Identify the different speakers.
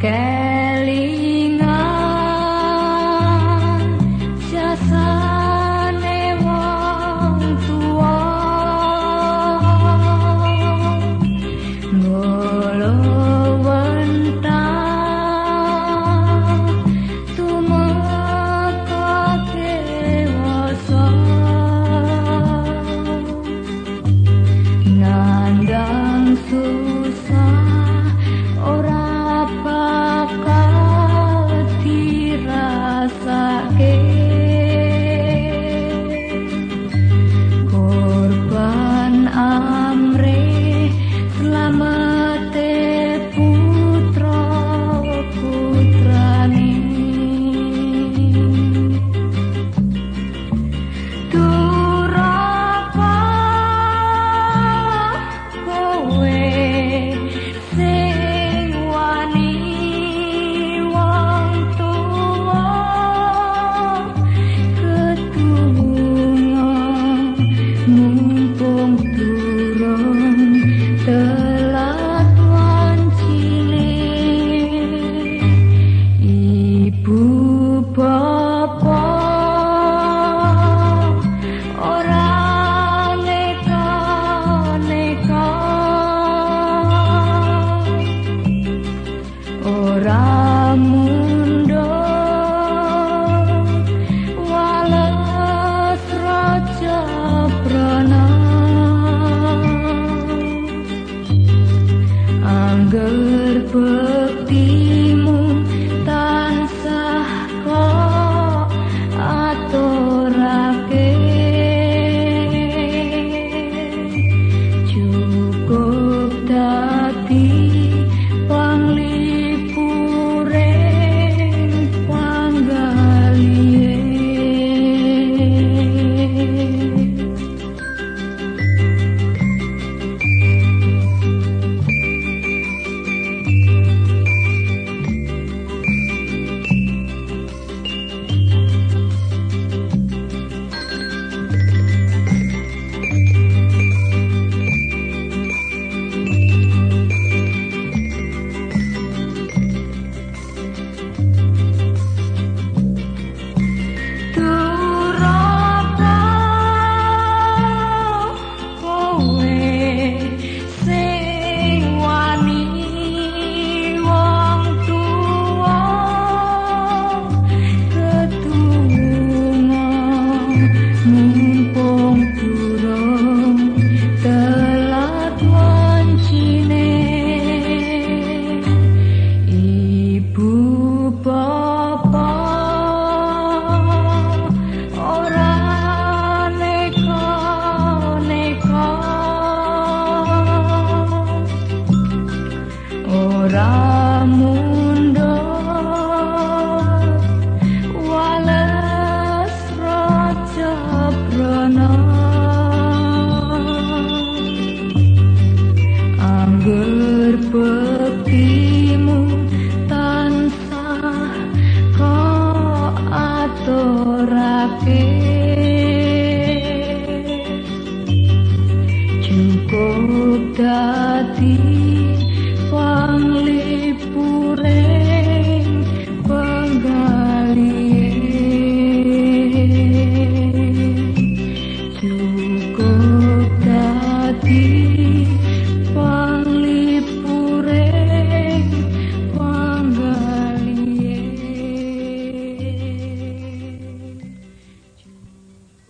Speaker 1: quer. oramu oh, Cukup dah.